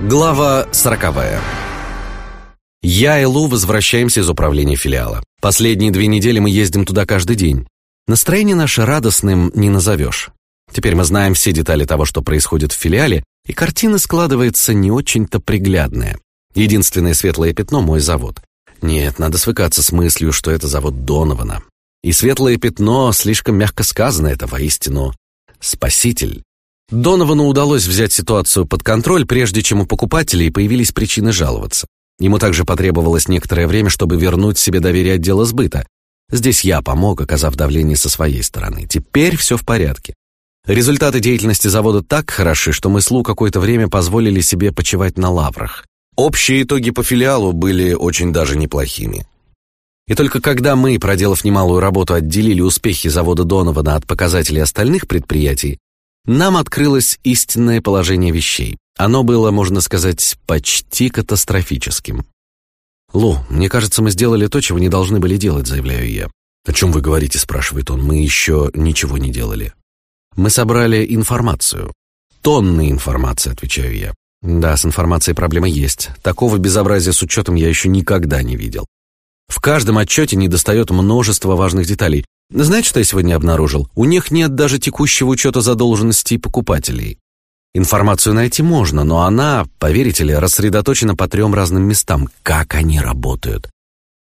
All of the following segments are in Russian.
Глава сороковая. Я и Лу возвращаемся из управления филиала. Последние две недели мы ездим туда каждый день. Настроение наше радостным не назовешь. Теперь мы знаем все детали того, что происходит в филиале, и картина складывается не очень-то приглядная. Единственное светлое пятно — мой завод. Нет, надо свыкаться с мыслью, что это завод Донована. И светлое пятно, слишком мягко сказано, это воистину спаситель. Доновану удалось взять ситуацию под контроль, прежде чем у покупателей появились причины жаловаться. Ему также потребовалось некоторое время, чтобы вернуть себе доверие отдела сбыта. Здесь я помог, оказав давление со своей стороны. Теперь все в порядке. Результаты деятельности завода так хороши, что мы с Лу какое-то время позволили себе почивать на лаврах. Общие итоги по филиалу были очень даже неплохими. И только когда мы, проделав немалую работу, отделили успехи завода Донована от показателей остальных предприятий, нам открылось истинное положение вещей. Оно было, можно сказать, почти катастрофическим. «Лу, мне кажется, мы сделали то, чего не должны были делать», — заявляю я. «О чем вы говорите?» — спрашивает он. «Мы еще ничего не делали». «Мы собрали информацию». «Тонны информации», — отвечаю я. «Да, с информацией проблема есть. Такого безобразия с учетом я еще никогда не видел. В каждом отчете недостает множество важных деталей. Знаете, что я сегодня обнаружил? У них нет даже текущего учета задолженностей покупателей. Информацию найти можно, но она, поверите ли, рассредоточена по трем разным местам. Как они работают?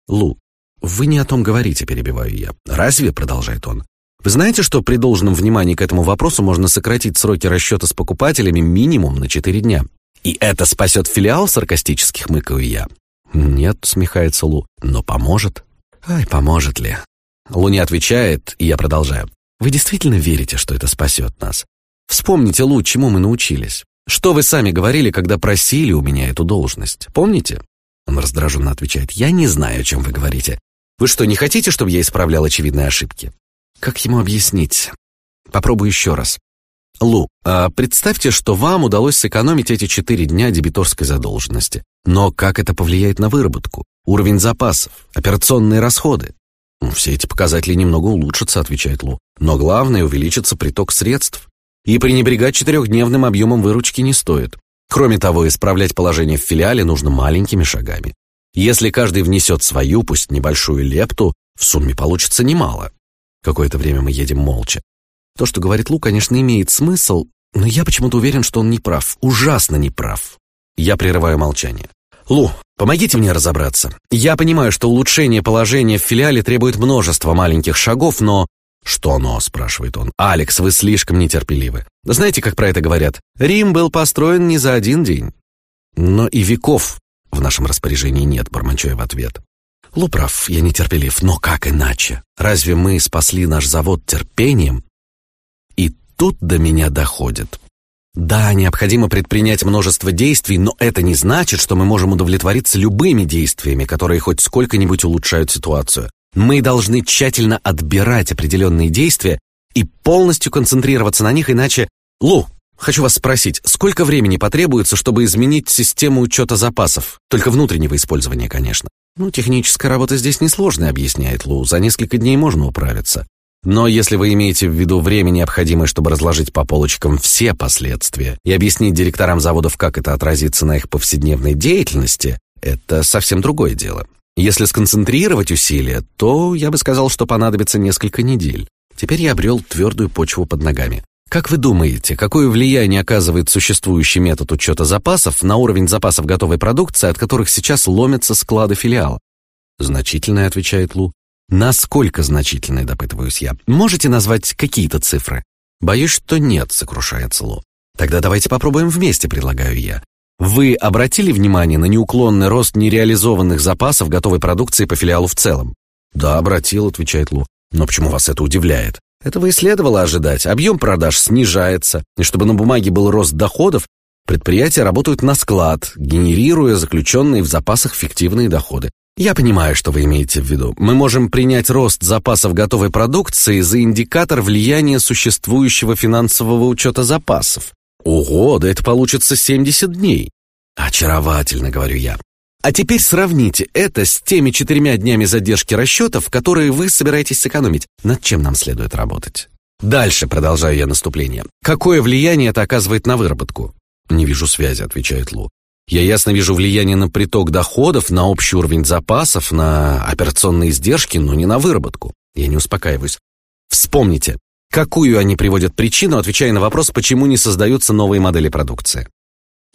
Лу, вы не о том говорите, перебиваю я. Разве, продолжает он, вы знаете, что при должном внимании к этому вопросу можно сократить сроки расчета с покупателями минимум на 4 дня? И это спасет филиал, саркастически хмыкаю я. Нет, смехается Лу, но поможет. Ай, поможет ли? Лу не отвечает, и я продолжаю. Вы действительно верите, что это спасет нас? Вспомните, Лу, чему мы научились. Что вы сами говорили, когда просили у меня эту должность? Помните? Он раздраженно отвечает. Я не знаю, о чем вы говорите. Вы что, не хотите, чтобы я исправлял очевидные ошибки? Как ему объяснить? Попробую еще раз. Лу, а представьте, что вам удалось сэкономить эти четыре дня дебиторской задолженности. Но как это повлияет на выработку? Уровень запасов, операционные расходы? «Ну, «Все эти показатели немного улучшатся», — отвечает Лу. «Но главное — увеличится приток средств. И пренебрегать четырехдневным объемом выручки не стоит. Кроме того, исправлять положение в филиале нужно маленькими шагами. Если каждый внесет свою, пусть небольшую лепту, в сумме получится немало. Какое-то время мы едем молча. То, что говорит Лу, конечно, имеет смысл, но я почему-то уверен, что он не прав. Ужасно не прав. Я прерываю молчание. Лу, помогите мне разобраться. Я понимаю, что улучшение положения в филиале требует множества маленьких шагов, но... Что но, спрашивает он. Алекс, вы слишком нетерпеливы. Знаете, как про это говорят? Рим был построен не за один день. Но и веков в нашем распоряжении нет, бормочу я в ответ. Лу прав, я нетерпелив, но как иначе? Разве мы спасли наш завод терпением? Тут до меня доходит. Да, необходимо предпринять множество действий, но это не значит, что мы можем удовлетвориться любыми действиями, которые хоть сколько-нибудь улучшают ситуацию. Мы должны тщательно отбирать определенные действия и полностью концентрироваться на них, иначе... Лу, хочу вас спросить, сколько времени потребуется, чтобы изменить систему учета запасов? Только внутреннего использования, конечно. Ну, техническая работа здесь несложная, объясняет Лу. За несколько дней можно управиться. Но если вы имеете в виду время, необходимое, чтобы разложить по полочкам все последствия и объяснить директорам заводов, как это отразится на их повседневной деятельности, это совсем другое дело. Если сконцентрировать усилия, то я бы сказал, что понадобится несколько недель. Теперь я обрел твердую почву под ногами. Как вы думаете, какое влияние оказывает существующий метод учета запасов на уровень запасов готовой продукции, от которых сейчас ломятся склады филиала? Значительное, отвечает Лу. Насколько значительные, допытываюсь я. Можете назвать какие-то цифры? Боюсь, что нет, сокрушается Ло. Тогда давайте попробуем вместе, предлагаю я. Вы обратили внимание на неуклонный рост нереализованных запасов готовой продукции по филиалу в целом? Да, обратил, отвечает Лу. Но почему вас это удивляет? Этого и следовало ожидать. Объем продаж снижается, и чтобы на бумаге был рост доходов, предприятия работают на склад, генерируя заключенные в запасах фиктивные доходы. Я понимаю, что вы имеете в виду. Мы можем принять рост запасов готовой продукции за индикатор влияния существующего финансового учета запасов. Ого, да это получится 70 дней. Очаровательно, говорю я. А теперь сравните это с теми четырьмя днями задержки расчетов, которые вы собираетесь сэкономить. Над чем нам следует работать? Дальше продолжаю я наступление. Какое влияние это оказывает на выработку? Не вижу связи, отвечает Лу. Я ясно вижу влияние на приток доходов, на общий уровень запасов, на операционные издержки, но не на выработку. Я не успокаиваюсь. Вспомните, какую они приводят причину, отвечая на вопрос, почему не создаются новые модели продукции.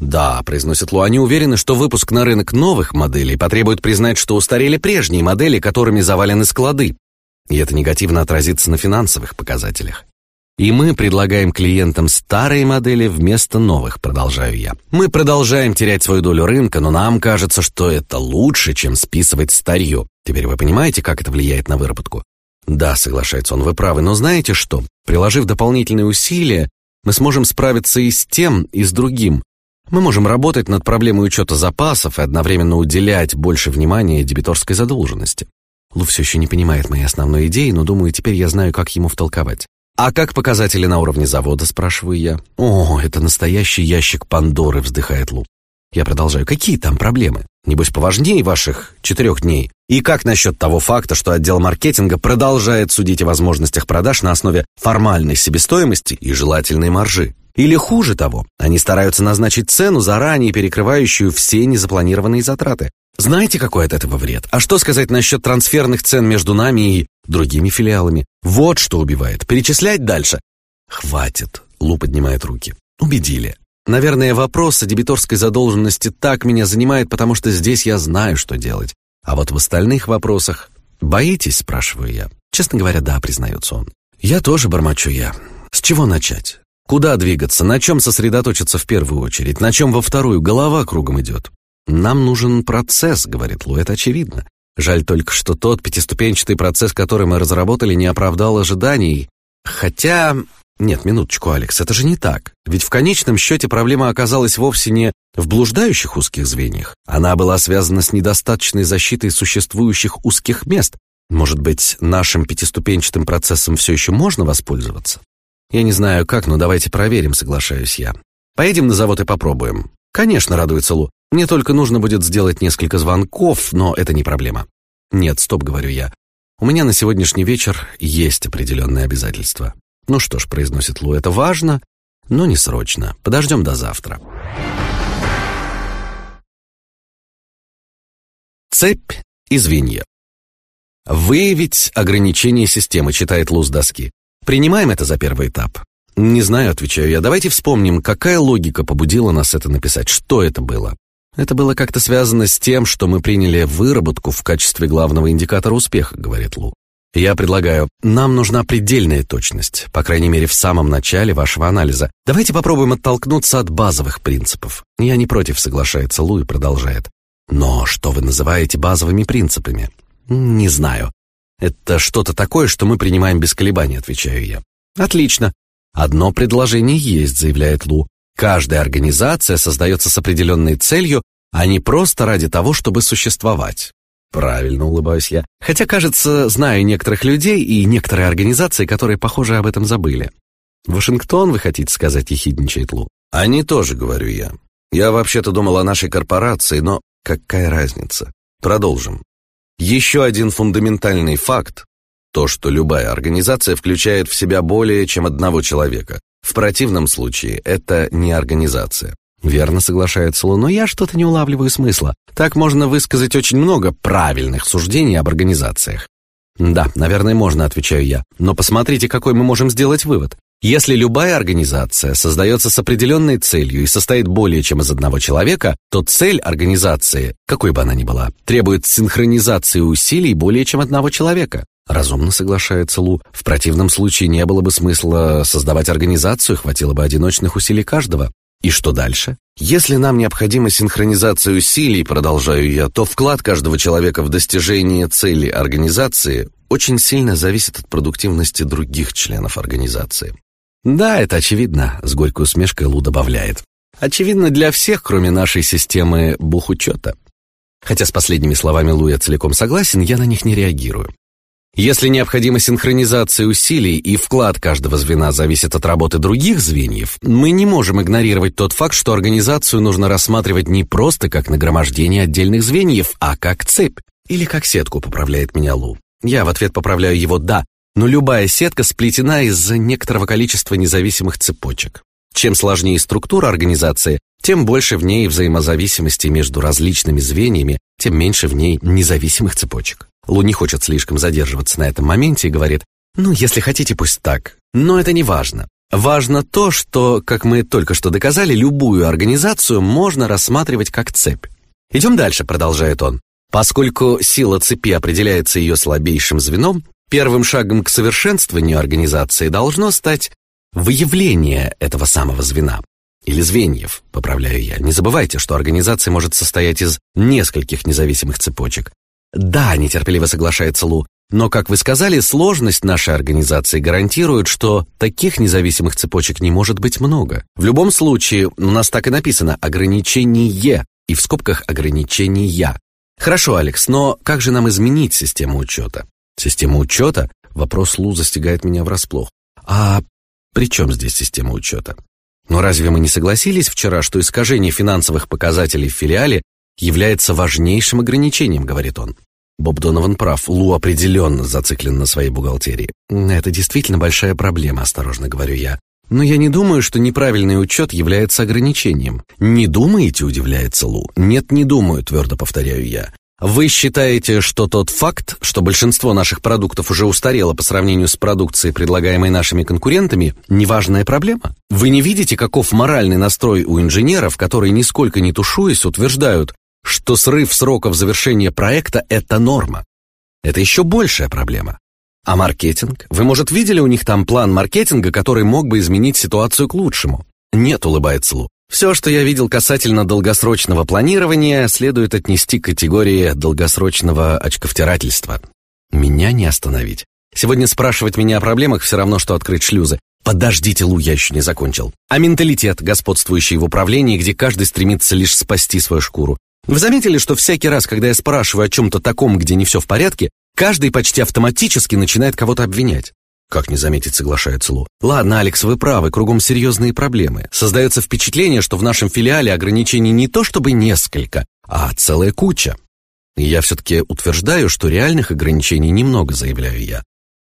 Да, произносит Лу, они уверены, что выпуск на рынок новых моделей потребует признать, что устарели прежние модели, которыми завалены склады. И это негативно отразится на финансовых показателях. И мы предлагаем клиентам старые модели вместо новых, продолжаю я. Мы продолжаем терять свою долю рынка, но нам кажется, что это лучше, чем списывать старье. Теперь вы понимаете, как это влияет на выработку? Да, соглашается он, вы правы, но знаете что? Приложив дополнительные усилия, мы сможем справиться и с тем, и с другим. Мы можем работать над проблемой учета запасов и одновременно уделять больше внимания дебиторской задолженности. Лу все еще не понимает моей основной идеи, но думаю, теперь я знаю, как ему втолковать. «А как показатели на уровне завода?» – спрашиваю я. «О, это настоящий ящик Пандоры», – вздыхает Лу. Я продолжаю. «Какие там проблемы? Небось, поважнее ваших четырех дней? И как насчет того факта, что отдел маркетинга продолжает судить о возможностях продаж на основе формальной себестоимости и желательной маржи? Или хуже того, они стараются назначить цену, заранее перекрывающую все незапланированные затраты. Знаете, какой от этого вред? А что сказать насчет трансферных цен между нами и другими филиалами? Вот что убивает. Перечислять дальше? Хватит. Лу поднимает руки. Убедили. Наверное, вопрос о дебиторской задолженности так меня занимает, потому что здесь я знаю, что делать. А вот в остальных вопросах... Боитесь, спрашиваю я. Честно говоря, да, признается он. Я тоже бормочу я. С чего начать? Куда двигаться? На чем сосредоточиться в первую очередь? На чем во вторую? Голова кругом идет. Нам нужен процесс, говорит Лу, это очевидно. Жаль только, что тот пятиступенчатый процесс, который мы разработали, не оправдал ожиданий. Хотя... Нет, минуточку, Алекс, это же не так. Ведь в конечном счете проблема оказалась вовсе не в блуждающих узких звеньях. Она была связана с недостаточной защитой существующих узких мест. Может быть, нашим пятиступенчатым процессом все еще можно воспользоваться? Я не знаю как, но давайте проверим, соглашаюсь я. Поедем на завод и попробуем. Конечно, радуется Лу. Мне только нужно будет сделать несколько звонков, но это не проблема. Нет, стоп, говорю я. У меня на сегодняшний вечер есть определенные обязательства. Ну что ж, произносит Лу, это важно, но не срочно. Подождем до завтра. Цепь и звенья. Выявить ограничения системы, читает Лу с доски. Принимаем это за первый этап. Не знаю, отвечаю я. Давайте вспомним, какая логика побудила нас это написать. Что это было? Это было как-то связано с тем, что мы приняли выработку в качестве главного индикатора успеха, говорит Лу. Я предлагаю, нам нужна предельная точность, по крайней мере, в самом начале вашего анализа. Давайте попробуем оттолкнуться от базовых принципов. Я не против, соглашается Лу и продолжает. Но что вы называете базовыми принципами? Не знаю. Это что-то такое, что мы принимаем без колебаний, отвечаю я. Отлично. Одно предложение есть, заявляет Лу. Каждая организация создается с определенной целью, а не просто ради того, чтобы существовать. Правильно улыбаюсь я. Хотя, кажется, знаю некоторых людей и некоторые организации, которые, похоже, об этом забыли. Вашингтон, вы хотите сказать, ехидничает Лу? Они тоже, говорю я. Я вообще-то думал о нашей корпорации, но какая разница? Продолжим. Еще один фундаментальный факт – то, что любая организация включает в себя более чем одного человека. В противном случае это не организация. Верно соглашается Лу, но я что-то не улавливаю смысла. Так можно высказать очень много правильных суждений об организациях. Да, наверное, можно, отвечаю я. Но посмотрите, какой мы можем сделать вывод. Если любая организация создается с определенной целью и состоит более чем из одного человека, то цель организации, какой бы она ни была, требует синхронизации усилий более чем одного человека. Разумно соглашается Лу. В противном случае не было бы смысла создавать организацию, хватило бы одиночных усилий каждого. И что дальше? Если нам необходима синхронизация усилий, продолжаю я, то вклад каждого человека в достижение цели организации очень сильно зависит от продуктивности других членов организации. Да, это очевидно, с горькой усмешкой Лу добавляет. Очевидно для всех, кроме нашей системы бухучета. Хотя с последними словами Лу я целиком согласен, я на них не реагирую. Если необходима синхронизация усилий и вклад каждого звена зависит от работы других звеньев, мы не можем игнорировать тот факт, что организацию нужно рассматривать не просто как нагромождение отдельных звеньев, а как цепь. Или как сетку, поправляет меня Лу. Я в ответ поправляю его «да», но любая сетка сплетена из некоторого количества независимых цепочек. Чем сложнее структура организации, тем больше в ней взаимозависимости между различными звеньями, тем меньше в ней независимых цепочек. Лу не хочет слишком задерживаться на этом моменте и говорит, ну, если хотите, пусть так. Но это не важно. Важно то, что, как мы только что доказали, любую организацию можно рассматривать как цепь. Идем дальше, продолжает он. Поскольку сила цепи определяется ее слабейшим звеном, первым шагом к совершенствованию организации должно стать выявление этого самого звена. Или звеньев, поправляю я. Не забывайте, что организация может состоять из нескольких независимых цепочек. Да, нетерпеливо соглашается Лу, но, как вы сказали, сложность нашей организации гарантирует, что таких независимых цепочек не может быть много. В любом случае, у нас так и написано «ограничение» и в скобках «ограничения». Хорошо, Алекс, но как же нам изменить систему учета? Система учета? Вопрос Лу застигает меня врасплох. А при чем здесь система учета? Но разве мы не согласились вчера, что искажение финансовых показателей в филиале является важнейшим ограничением, говорит он. Боб Донован прав, Лу определенно зациклен на своей бухгалтерии. Это действительно большая проблема, осторожно говорю я. Но я не думаю, что неправильный учет является ограничением. Не думаете, удивляется Лу. Нет, не думаю, твердо повторяю я. Вы считаете, что тот факт, что большинство наших продуктов уже устарело по сравнению с продукцией, предлагаемой нашими конкурентами, неважная проблема? Вы не видите, каков моральный настрой у инженеров, которые нисколько не тушуясь утверждают, что срыв сроков завершения проекта – это норма. Это еще большая проблема. А маркетинг? Вы, может, видели у них там план маркетинга, который мог бы изменить ситуацию к лучшему? Нет, улыбается Лу. Все, что я видел касательно долгосрочного планирования, следует отнести к категории долгосрочного очковтирательства. Меня не остановить. Сегодня спрашивать меня о проблемах все равно, что открыть шлюзы. Подождите, Лу, я еще не закончил. А менталитет, господствующий в управлении, где каждый стремится лишь спасти свою шкуру. Вы заметили, что всякий раз, когда я спрашиваю о чем-то таком, где не все в порядке, каждый почти автоматически начинает кого-то обвинять? Как не заметить, соглашается Лу. Ладно, Алекс, вы правы, кругом серьезные проблемы. Создается впечатление, что в нашем филиале ограничений не то чтобы несколько, а целая куча. И я все-таки утверждаю, что реальных ограничений немного, заявляю я.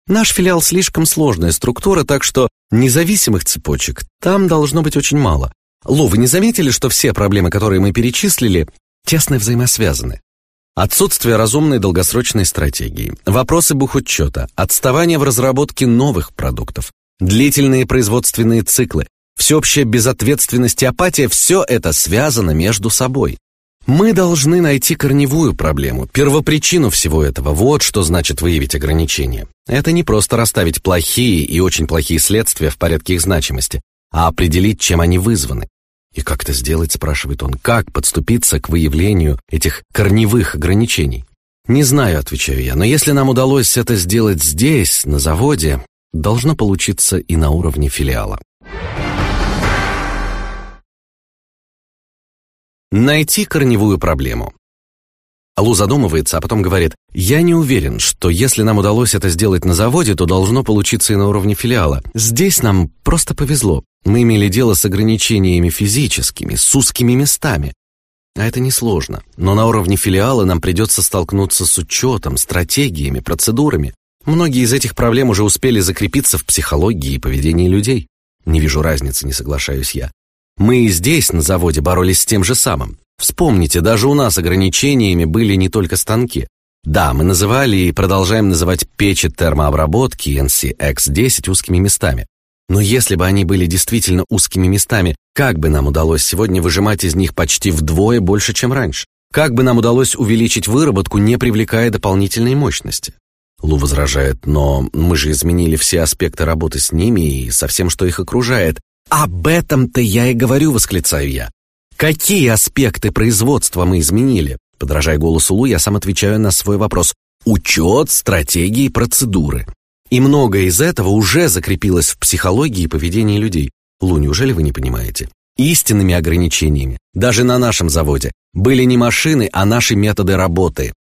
Наш филиал слишком сложная структура, так что независимых цепочек там должно быть очень мало. Лу, вы не заметили, что все проблемы, которые мы перечислили, тесно взаимосвязаны. Отсутствие разумной долгосрочной стратегии, вопросы бухучета, отставание в разработке новых продуктов, длительные производственные циклы, всеобщая безответственность и апатия – все это связано между собой. Мы должны найти корневую проблему, первопричину всего этого. Вот что значит выявить ограничения. Это не просто расставить плохие и очень плохие следствия в порядке их значимости, а определить, чем они вызваны. И как это сделать, спрашивает он, как подступиться к выявлению этих корневых ограничений? Не знаю, отвечаю я, но если нам удалось это сделать здесь, на заводе, должно получиться и на уровне филиала. Найти корневую проблему. Алу задумывается, а потом говорит, «Я не уверен, что если нам удалось это сделать на заводе, то должно получиться и на уровне филиала. Здесь нам просто повезло. Мы имели дело с ограничениями физическими, с узкими местами. А это несложно. Но на уровне филиала нам придется столкнуться с учетом, стратегиями, процедурами. Многие из этих проблем уже успели закрепиться в психологии и поведении людей. Не вижу разницы, не соглашаюсь я. Мы и здесь, на заводе, боролись с тем же самым. Вспомните, даже у нас ограничениями были не только станки. Да, мы называли и продолжаем называть печи термообработки NCX-10 узкими местами. Но если бы они были действительно узкими местами, как бы нам удалось сегодня выжимать из них почти вдвое больше, чем раньше? Как бы нам удалось увеличить выработку, не привлекая дополнительной мощности? Лу возражает, но мы же изменили все аспекты работы с ними и со всем, что их окружает. Об этом-то я и говорю, восклицаю я. Какие аспекты производства мы изменили? Подражая голосу Лу, я сам отвечаю на свой вопрос. Учет, стратегии, процедуры. И многое из этого уже закрепилось в психологии и поведении людей. Лу, неужели вы не понимаете? Истинными ограничениями, даже на нашем заводе, были не машины, а наши методы работы.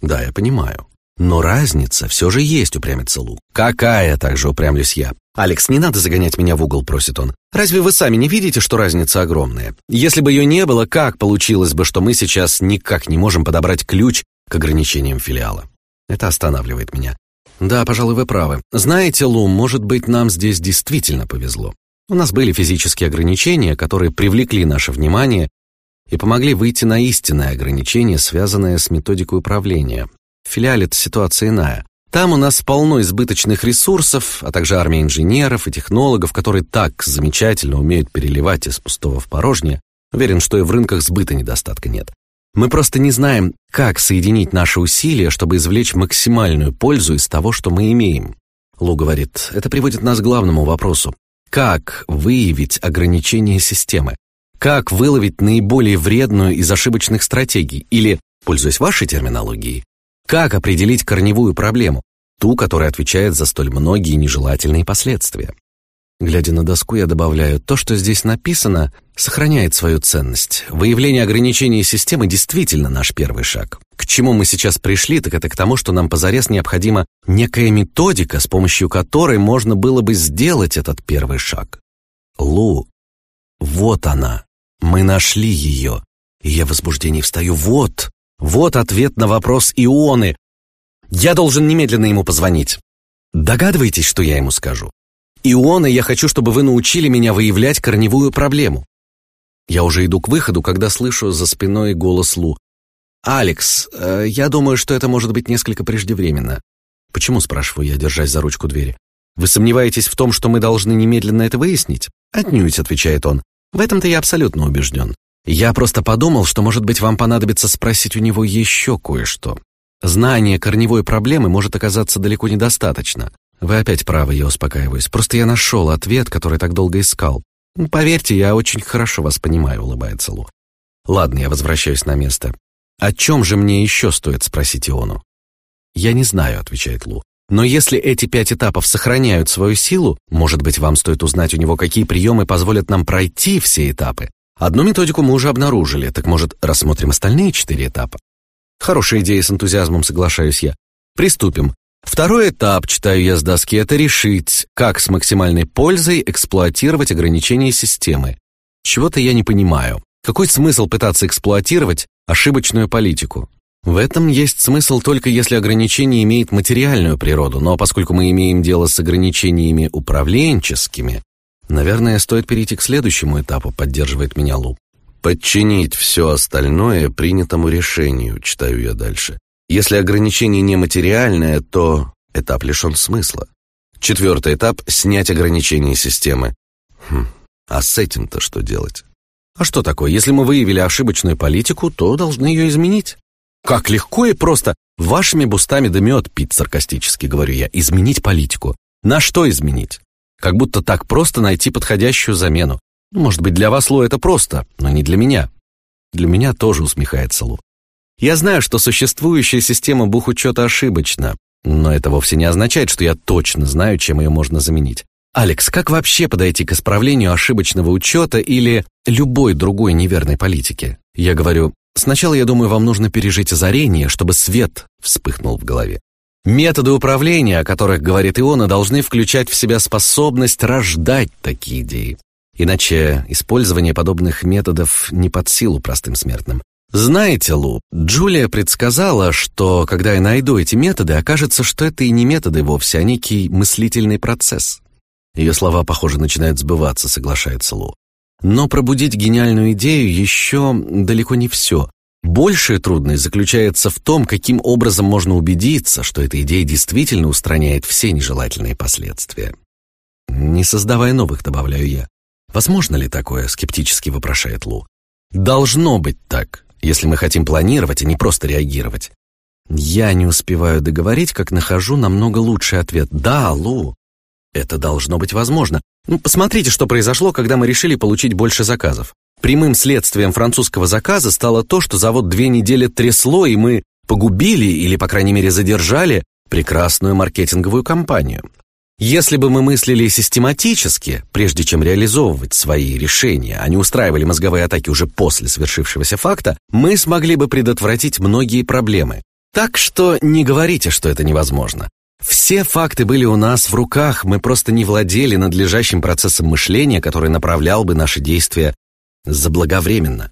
Да, я понимаю. Но разница все же есть, упрямится Лу. Какая, также упрямлюсь я. «Алекс, не надо загонять меня в угол», — просит он. «Разве вы сами не видите, что разница огромная? Если бы ее не было, как получилось бы, что мы сейчас никак не можем подобрать ключ к ограничениям филиала?» Это останавливает меня. «Да, пожалуй, вы правы. Знаете, Лу, может быть, нам здесь действительно повезло. У нас были физические ограничения, которые привлекли наше внимание и помогли выйти на истинное ограничение, связанное с методикой управления. В филиале ситуация иная. Там у нас полно избыточных ресурсов, а также армия инженеров и технологов, которые так замечательно умеют переливать из пустого в порожнее. Уверен, что и в рынках сбыта недостатка нет. Мы просто не знаем, как соединить наши усилия, чтобы извлечь максимальную пользу из того, что мы имеем. Лу говорит, это приводит нас к главному вопросу. Как выявить ограничения системы? Как выловить наиболее вредную из ошибочных стратегий? Или, пользуясь вашей терминологией, как определить корневую проблему? Ту, которая отвечает за столь многие нежелательные последствия. Глядя на доску, я добавляю, то, что здесь написано, сохраняет свою ценность. Выявление ограничений системы действительно наш первый шаг. К чему мы сейчас пришли, так это к тому, что нам позарез необходима некая методика, с помощью которой можно было бы сделать этот первый шаг. Лу, вот она. Мы нашли ее. И я в возбуждении встаю. Вот, вот ответ на вопрос Ионы. Я должен немедленно ему позвонить. Догадываетесь, что я ему скажу? Иона, я хочу, чтобы вы научили меня выявлять корневую проблему. Я уже иду к выходу, когда слышу за спиной голос Лу. «Алекс, э, я думаю, что это может быть несколько преждевременно». «Почему?» – спрашиваю я, держась за ручку двери. «Вы сомневаетесь в том, что мы должны немедленно это выяснить?» «Отнюдь», – отвечает он. «В этом-то я абсолютно убежден. Я просто подумал, что, может быть, вам понадобится спросить у него еще кое-что. Знание корневой проблемы может оказаться далеко недостаточно. Вы опять правы, я успокаиваюсь. Просто я нашел ответ, который так долго искал. Поверьте, я очень хорошо вас понимаю, улыбается Лу. Ладно, я возвращаюсь на место. О чем же мне еще стоит спросить Иону? Я не знаю, отвечает Лу. Но если эти пять этапов сохраняют свою силу, может быть, вам стоит узнать у него, какие приемы позволят нам пройти все этапы. Одну методику мы уже обнаружили, так может, рассмотрим остальные четыре этапа? Хорошая идея, с энтузиазмом соглашаюсь я. Приступим. Второй этап, читаю я с доски, это решить, как с максимальной пользой эксплуатировать ограничения системы. Чего-то я не понимаю. Какой смысл пытаться эксплуатировать ошибочную политику? В этом есть смысл только если ограничение имеет материальную природу, но поскольку мы имеем дело с ограничениями управленческими, наверное, стоит перейти к следующему этапу, поддерживает меня Лу. Подчинить все остальное принятому решению, читаю я дальше. Если ограничение нематериальное, то этап лишен смысла. Четвертый этап — снять ограничения системы. Хм, а с этим-то что делать? А что такое? Если мы выявили ошибочную политику, то должны ее изменить. Как легко и просто. Вашими бустами да пить, саркастически говорю я. Изменить политику. На что изменить? Как будто так просто найти подходящую замену. Ну, может быть, для вас, Лу, это просто, но не для меня. Для меня тоже усмехается Лу. Я знаю, что существующая система бухучета ошибочна, но это вовсе не означает, что я точно знаю, чем ее можно заменить. Алекс, как вообще подойти к исправлению ошибочного учета или любой другой неверной политики? Я говорю, сначала, я думаю, вам нужно пережить озарение, чтобы свет вспыхнул в голове. Методы управления, о которых говорит Иона, должны включать в себя способность рождать такие идеи. Иначе использование подобных методов не под силу простым смертным. Знаете, Лу, Джулия предсказала, что когда я найду эти методы, окажется, что это и не методы вовсе, а некий мыслительный процесс. Ее слова, похоже, начинают сбываться, соглашается Лу. Но пробудить гениальную идею еще далеко не все. Большая трудность заключается в том, каким образом можно убедиться, что эта идея действительно устраняет все нежелательные последствия. Не создавая новых, добавляю я. Возможно ли такое, скептически вопрошает Лу. Должно быть так если мы хотим планировать, а не просто реагировать. Я не успеваю договорить, как нахожу намного лучший ответ. Да, Лу, это должно быть возможно. Ну, посмотрите, что произошло, когда мы решили получить больше заказов. Прямым следствием французского заказа стало то, что завод две недели трясло, и мы погубили или, по крайней мере, задержали прекрасную маркетинговую кампанию. Если бы мы мыслили систематически, прежде чем реализовывать свои решения, а не устраивали мозговые атаки уже после свершившегося факта, мы смогли бы предотвратить многие проблемы. Так что не говорите, что это невозможно. Все факты были у нас в руках, мы просто не владели надлежащим процессом мышления, который направлял бы наши действия заблаговременно.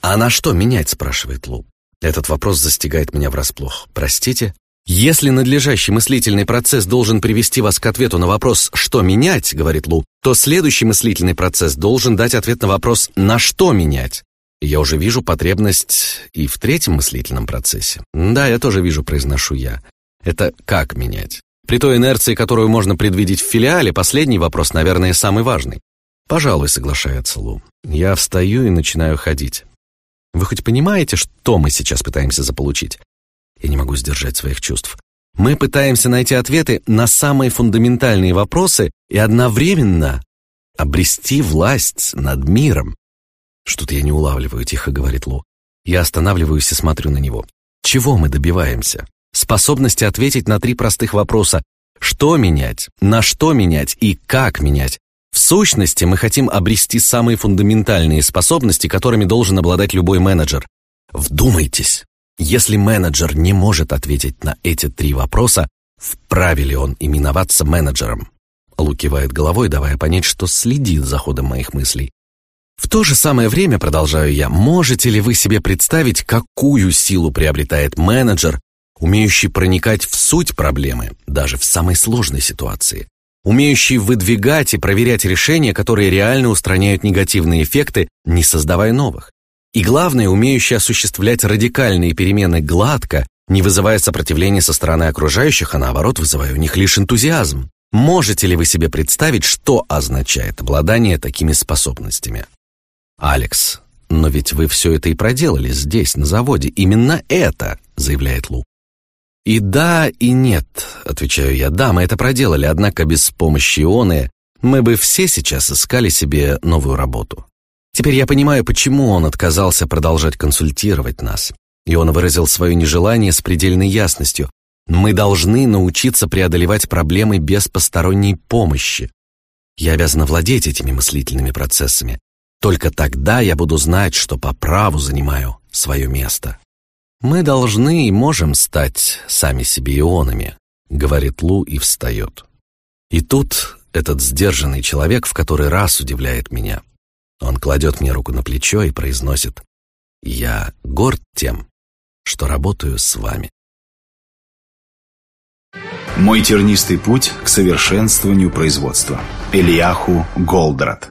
«А на что менять?» – спрашивает Лу. Этот вопрос застигает меня врасплох. «Простите?» «Если надлежащий мыслительный процесс должен привести вас к ответу на вопрос «что менять?», — говорит Лу, то следующий мыслительный процесс должен дать ответ на вопрос «на что менять?». Я уже вижу потребность и в третьем мыслительном процессе. Да, я тоже вижу, произношу я. Это как менять? При той инерции, которую можно предвидеть в филиале, последний вопрос, наверное, самый важный. Пожалуй, соглашается Лу. Я встаю и начинаю ходить. Вы хоть понимаете, что мы сейчас пытаемся заполучить? Я не могу сдержать своих чувств. Мы пытаемся найти ответы на самые фундаментальные вопросы и одновременно обрести власть над миром. «Что-то я не улавливаю», — тихо говорит Лу. Я останавливаюсь и смотрю на него. Чего мы добиваемся? Способности ответить на три простых вопроса. Что менять? На что менять? И как менять? В сущности, мы хотим обрести самые фундаментальные способности, которыми должен обладать любой менеджер. Вдумайтесь, если менеджер не может ответить на эти три вопроса, вправе ли он именоваться менеджером? Лу кивает головой, давая понять, что следит за ходом моих мыслей. В то же самое время, продолжаю я, можете ли вы себе представить, какую силу приобретает менеджер, умеющий проникать в суть проблемы, даже в самой сложной ситуации, умеющий выдвигать и проверять решения, которые реально устраняют негативные эффекты, не создавая новых, и главное, умеющий осуществлять радикальные перемены гладко, не вызывая сопротивления со стороны окружающих, а наоборот вызывая у них лишь энтузиазм. Можете ли вы себе представить, что означает обладание такими способностями? «Алекс, но ведь вы все это и проделали здесь, на заводе. Именно это», — заявляет Лу. «И да, и нет», — отвечаю я. «Да, мы это проделали, однако без помощи Ионы мы бы все сейчас искали себе новую работу». Теперь я понимаю, почему он отказался продолжать консультировать нас. И он выразил свое нежелание с предельной ясностью. Мы должны научиться преодолевать проблемы без посторонней помощи. Я обязана владеть этими мыслительными процессами, только тогда я буду знать, что по праву занимаю свое место. Мы должны и можем стать сами себе ионами, говорит Лу и встает. И тут этот сдержанный человек в который раз удивляет меня. Он кладет мне руку на плечо и произносит «Я горд тем, что работаю с вами». Мой тернистый путь к совершенствованию производства. Ильяху Голдрат.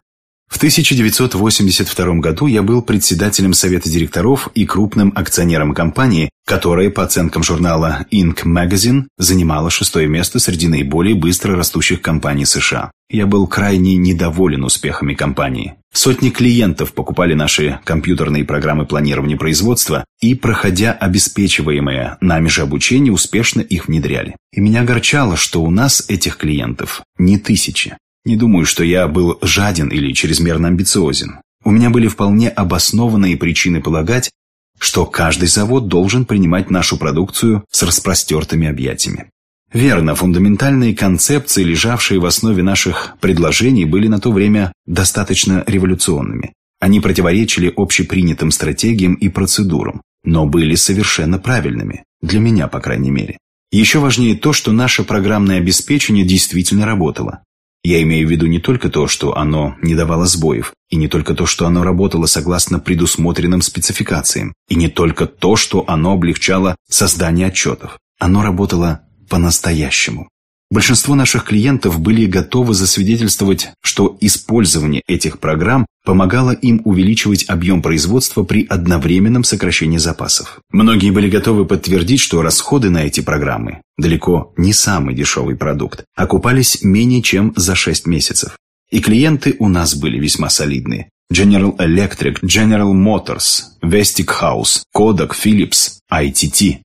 В 1982 году я был председателем совета директоров и крупным акционером компании, которая, по оценкам журнала Inc. Magazine, занимала шестое место среди наиболее быстро растущих компаний США. Я был крайне недоволен успехами компании. Сотни клиентов покупали наши компьютерные программы планирования производства и, проходя обеспечиваемое нами же обучение, успешно их внедряли. И меня огорчало, что у нас этих клиентов не тысячи. Не думаю, что я был жаден или чрезмерно амбициозен. У меня были вполне обоснованные причины полагать, что каждый завод должен принимать нашу продукцию с распростертыми объятиями. Верно, фундаментальные концепции, лежавшие в основе наших предложений, были на то время достаточно революционными. Они противоречили общепринятым стратегиям и процедурам, но были совершенно правильными, для меня, по крайней мере. Еще важнее то, что наше программное обеспечение действительно работало. Я имею в виду не только то, что оно не давало сбоев, и не только то, что оно работало согласно предусмотренным спецификациям, и не только то, что оно облегчало создание отчетов. Оно работало по-настоящему. Большинство наших клиентов были готовы засвидетельствовать, что использование этих программ помогало им увеличивать объем производства при одновременном сокращении запасов. Многие были готовы подтвердить, что расходы на эти программы, далеко не самый дешевый продукт, окупались менее чем за 6 месяцев. И клиенты у нас были весьма солидные. General Electric, General Motors, Westinghouse, Kodak, Philips, ITT.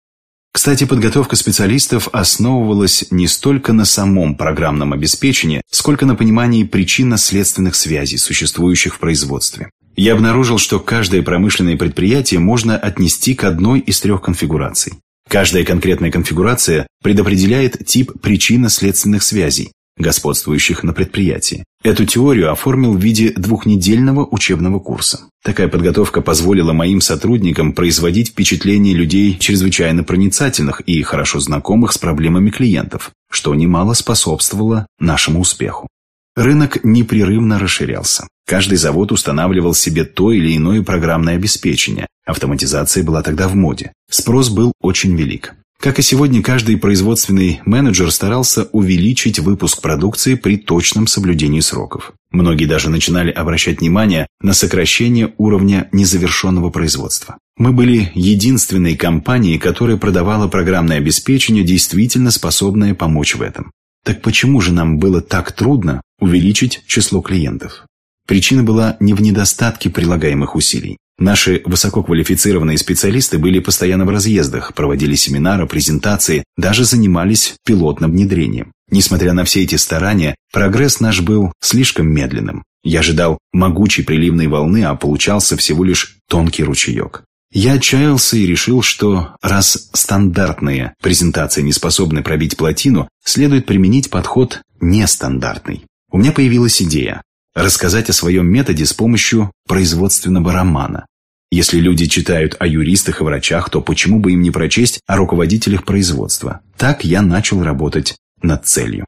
Кстати, подготовка специалистов основывалась не столько на самом программном обеспечении, сколько на понимании причинно-следственных связей, существующих в производстве. Я обнаружил, что каждое промышленное предприятие можно отнести к одной из трех конфигураций. Каждая конкретная конфигурация предопределяет тип причинно-следственных связей, господствующих на предприятии. Эту теорию оформил в виде двухнедельного учебного курса. Такая подготовка позволила моим сотрудникам производить впечатление людей чрезвычайно проницательных и хорошо знакомых с проблемами клиентов, что немало способствовало нашему успеху. Рынок непрерывно расширялся. Каждый завод устанавливал себе то или иное программное обеспечение. Автоматизация была тогда в моде. Спрос был очень велик. Как и сегодня, каждый производственный менеджер старался увеличить выпуск продукции при точном соблюдении сроков. Многие даже начинали обращать внимание на сокращение уровня незавершенного производства. Мы были единственной компанией, которая продавала программное обеспечение, действительно способное помочь в этом. Так почему же нам было так трудно увеличить число клиентов? Причина была не в недостатке прилагаемых усилий. Наши высококвалифицированные специалисты были постоянно в разъездах, проводили семинары, презентации, даже занимались пилотным внедрением. Несмотря на все эти старания, прогресс наш был слишком медленным. Я ожидал могучей приливной волны, а получался всего лишь тонкий ручеек. Я отчаялся и решил, что раз стандартные презентации не способны пробить плотину, следует применить подход нестандартный. У меня появилась идея рассказать о своем методе с помощью производственного романа. Если люди читают о юристах и врачах, то почему бы им не прочесть о руководителях производства? Так я начал работать над целью.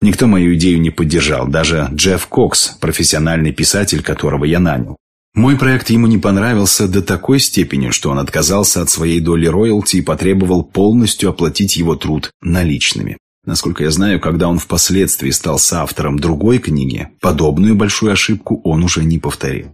Никто мою идею не поддержал, даже Джефф Кокс, профессиональный писатель, которого я нанял. Мой проект ему не понравился до такой степени, что он отказался от своей доли роялти и потребовал полностью оплатить его труд наличными. Насколько я знаю, когда он впоследствии стал соавтором другой книги, подобную большую ошибку он уже не повторил.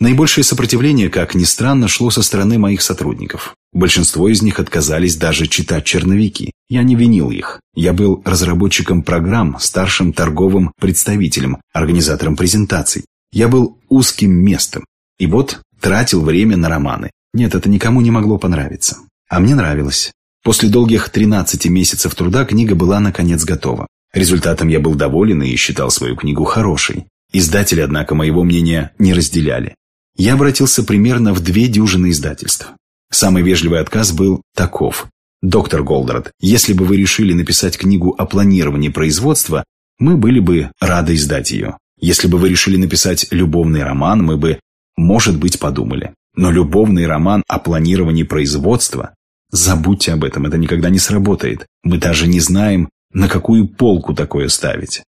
Наибольшее сопротивление, как ни странно, шло со стороны моих сотрудников. Большинство из них отказались даже читать черновики. Я не винил их. Я был разработчиком программ, старшим торговым представителем, организатором презентаций. Я был узким местом. И вот тратил время на романы. Нет, это никому не могло понравиться. А мне нравилось. После долгих 13 месяцев труда книга была наконец готова. Результатом я был доволен и считал свою книгу хорошей. Издатели, однако, моего мнения не разделяли. Я обратился примерно в две дюжины издательств. Самый вежливый отказ был таков. «Доктор Голдрат, если бы вы решили написать книгу о планировании производства, мы были бы рады издать ее. Если бы вы решили написать любовный роман, мы бы, может быть, подумали. Но любовный роман о планировании производства Забудьте об этом, это никогда не сработает. Мы даже не знаем, на какую полку такое ставить.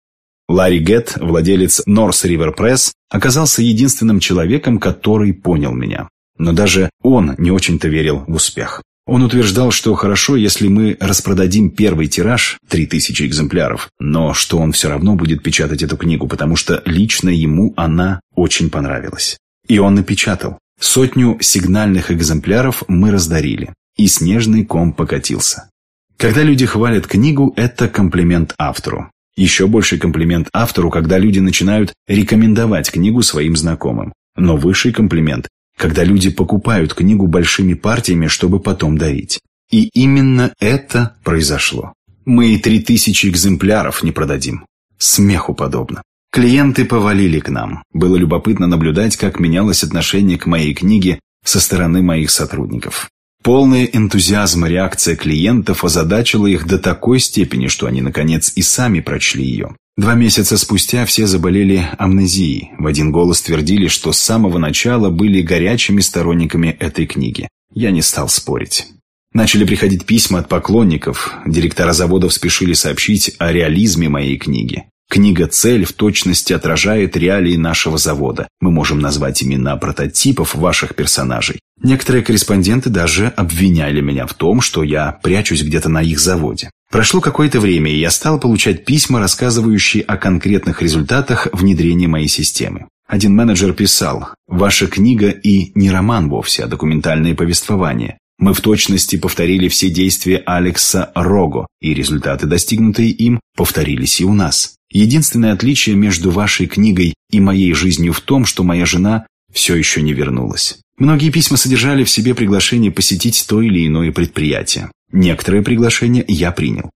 Ларри Гетт, владелец North River Press, оказался единственным человеком, который понял меня. Но даже он не очень-то верил в успех. Он утверждал, что хорошо, если мы распродадим первый тираж, 3000 экземпляров, но что он все равно будет печатать эту книгу, потому что лично ему она очень понравилась. И он напечатал. Сотню сигнальных экземпляров мы раздарили и снежный ком покатился. Когда люди хвалят книгу, это комплимент автору. Еще больший комплимент автору, когда люди начинают рекомендовать книгу своим знакомым. Но высший комплимент, когда люди покупают книгу большими партиями, чтобы потом дарить. И именно это произошло. Мы и три тысячи экземпляров не продадим. Смеху подобно. Клиенты повалили к нам. Было любопытно наблюдать, как менялось отношение к моей книге со стороны моих сотрудников. Полная энтузиазма реакция клиентов озадачила их до такой степени, что они, наконец, и сами прочли ее. Два месяца спустя все заболели амнезией. В один голос твердили, что с самого начала были горячими сторонниками этой книги. Я не стал спорить. Начали приходить письма от поклонников. Директора заводов спешили сообщить о реализме моей книги. Книга «Цель» в точности отражает реалии нашего завода. Мы можем назвать имена прототипов ваших персонажей. Некоторые корреспонденты даже обвиняли меня в том, что я прячусь где-то на их заводе. Прошло какое-то время, и я стал получать письма, рассказывающие о конкретных результатах внедрения моей системы. Один менеджер писал «Ваша книга и не роман вовсе, а документальное повествование. Мы в точности повторили все действия Алекса Рого, и результаты, достигнутые им, повторились и у нас. Единственное отличие между вашей книгой и моей жизнью в том, что моя жена все еще не вернулась. Многие письма содержали в себе приглашение посетить то или иное предприятие. Некоторые приглашения я принял.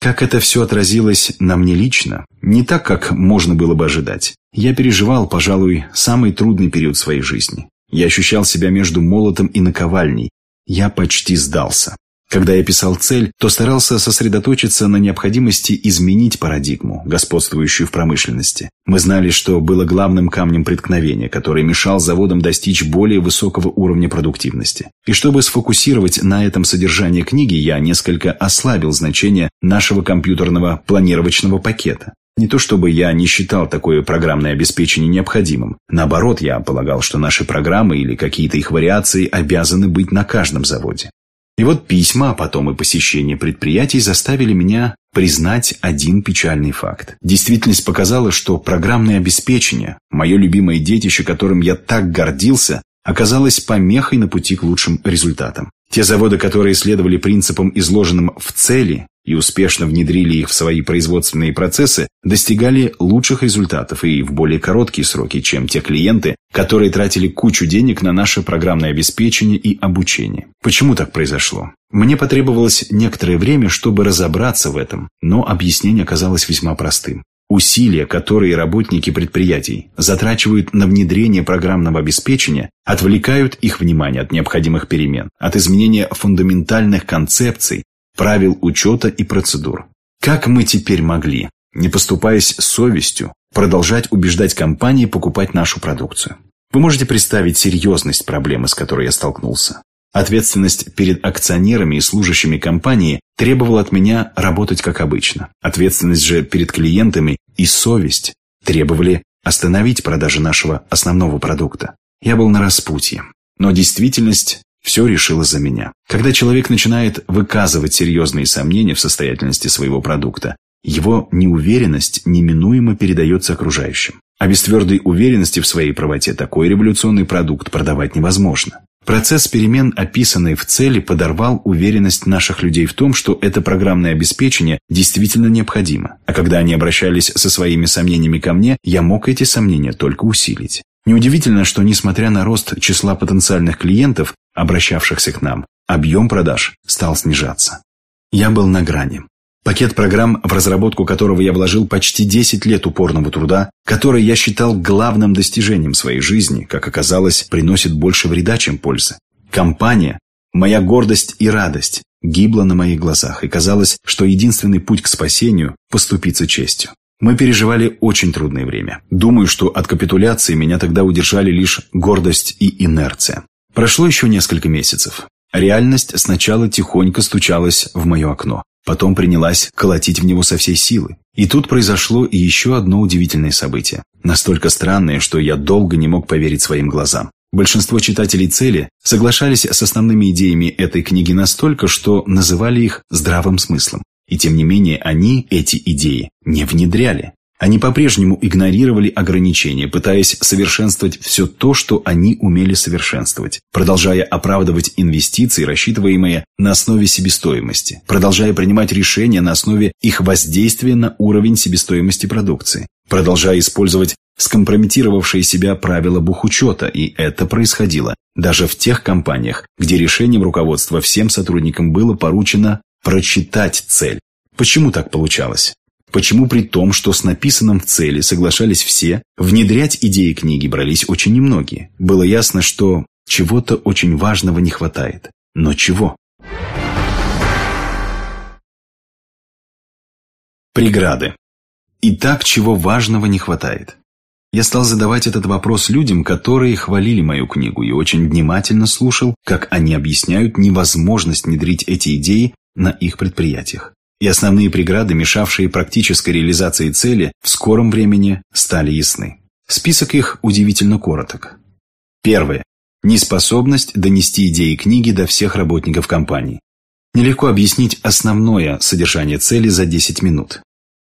Как это все отразилось на мне лично, не так, как можно было бы ожидать. Я переживал, пожалуй, самый трудный период своей жизни. Я ощущал себя между молотом и наковальней. Я почти сдался. Когда я писал цель, то старался сосредоточиться на необходимости изменить парадигму, господствующую в промышленности. Мы знали, что было главным камнем преткновения, который мешал заводам достичь более высокого уровня продуктивности. И чтобы сфокусировать на этом содержание книги, я несколько ослабил значение нашего компьютерного планировочного пакета. Не то чтобы я не считал такое программное обеспечение необходимым. Наоборот, я полагал, что наши программы или какие-то их вариации обязаны быть на каждом заводе. И вот письма, а потом и посещение предприятий заставили меня признать один печальный факт. Действительность показала, что программное обеспечение, мое любимое детище, которым я так гордился, оказалось помехой на пути к лучшим результатам. Те заводы, которые следовали принципам, изложенным в цели, и успешно внедрили их в свои производственные процессы, достигали лучших результатов и в более короткие сроки, чем те клиенты, которые тратили кучу денег на наше программное обеспечение и обучение. Почему так произошло? Мне потребовалось некоторое время, чтобы разобраться в этом, но объяснение оказалось весьма простым. Усилия, которые работники предприятий затрачивают на внедрение программного обеспечения, отвлекают их внимание от необходимых перемен, от изменения фундаментальных концепций, правил учета и процедур. Как мы теперь могли, не поступаясь совестью, продолжать убеждать компании покупать нашу продукцию? Вы можете представить серьезность проблемы, с которой я столкнулся. Ответственность перед акционерами и служащими компании требовала от меня работать как обычно. Ответственность же перед клиентами и совесть требовали остановить продажи нашего основного продукта. Я был на распутье. Но действительность все решила за меня. Когда человек начинает выказывать серьезные сомнения в состоятельности своего продукта, его неуверенность неминуемо передается окружающим. А без твердой уверенности в своей правоте такой революционный продукт продавать невозможно. Процесс перемен, описанный в цели, подорвал уверенность наших людей в том, что это программное обеспечение действительно необходимо. А когда они обращались со своими сомнениями ко мне, я мог эти сомнения только усилить. Неудивительно, что несмотря на рост числа потенциальных клиентов, обращавшихся к нам, объем продаж стал снижаться. Я был на грани. Пакет программ, в разработку которого я вложил почти 10 лет упорного труда, который я считал главным достижением своей жизни, как оказалось, приносит больше вреда, чем пользы. Компания, моя гордость и радость, гибла на моих глазах, и казалось, что единственный путь к спасению – поступиться честью. Мы переживали очень трудное время. Думаю, что от капитуляции меня тогда удержали лишь гордость и инерция. Прошло еще несколько месяцев. Реальность сначала тихонько стучалась в мое окно. Потом принялась колотить в него со всей силы. И тут произошло и еще одно удивительное событие. Настолько странное, что я долго не мог поверить своим глазам. Большинство читателей «Цели» соглашались с основными идеями этой книги настолько, что называли их здравым смыслом. И тем не менее они эти идеи не внедряли. Они по-прежнему игнорировали ограничения, пытаясь совершенствовать все то, что они умели совершенствовать, продолжая оправдывать инвестиции, рассчитываемые на основе себестоимости, продолжая принимать решения на основе их воздействия на уровень себестоимости продукции, продолжая использовать скомпрометировавшие себя правила бухучета, и это происходило даже в тех компаниях, где решением руководства всем сотрудникам было поручено прочитать цель. Почему так получалось? Почему при том, что с написанным в цели соглашались все, внедрять идеи книги брались очень немногие? Было ясно, что чего-то очень важного не хватает. Но чего? Преграды. Итак, чего важного не хватает? Я стал задавать этот вопрос людям, которые хвалили мою книгу, и очень внимательно слушал, как они объясняют невозможность внедрить эти идеи на их предприятиях и основные преграды, мешавшие практической реализации цели, в скором времени стали ясны. Список их удивительно короток. Первое. Неспособность донести идеи книги до всех работников компании. Нелегко объяснить основное содержание цели за 10 минут.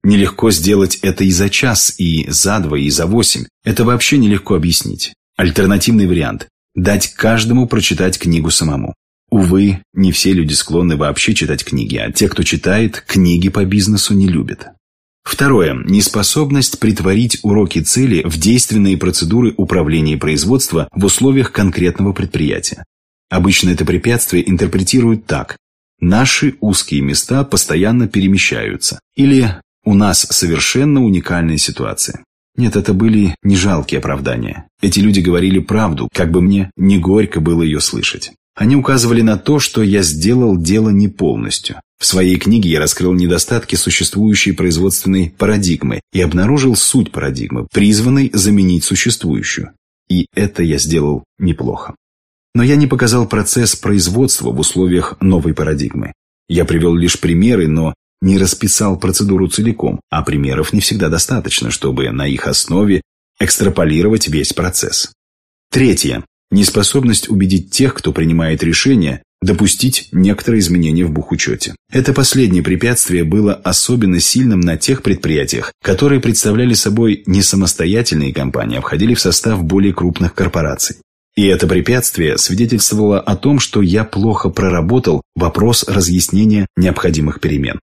Нелегко сделать это и за час, и за два, и за восемь. Это вообще нелегко объяснить. Альтернативный вариант – дать каждому прочитать книгу самому. Увы, не все люди склонны вообще читать книги, а те, кто читает, книги по бизнесу не любят. Второе. Неспособность притворить уроки цели в действенные процедуры управления производства в условиях конкретного предприятия. Обычно это препятствие интерпретируют так. Наши узкие места постоянно перемещаются. Или у нас совершенно уникальная ситуация. Нет, это были не жалкие оправдания. Эти люди говорили правду, как бы мне не горько было ее слышать. Они указывали на то, что я сделал дело не полностью. В своей книге я раскрыл недостатки существующей производственной парадигмы и обнаружил суть парадигмы, призванной заменить существующую. И это я сделал неплохо. Но я не показал процесс производства в условиях новой парадигмы. Я привел лишь примеры, но не расписал процедуру целиком, а примеров не всегда достаточно, чтобы на их основе экстраполировать весь процесс. Третье. Неспособность убедить тех, кто принимает решения, допустить некоторые изменения в бухучете. Это последнее препятствие было особенно сильным на тех предприятиях, которые представляли собой не самостоятельные компании, а входили в состав более крупных корпораций. И это препятствие свидетельствовало о том, что я плохо проработал вопрос разъяснения необходимых перемен.